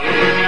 Jai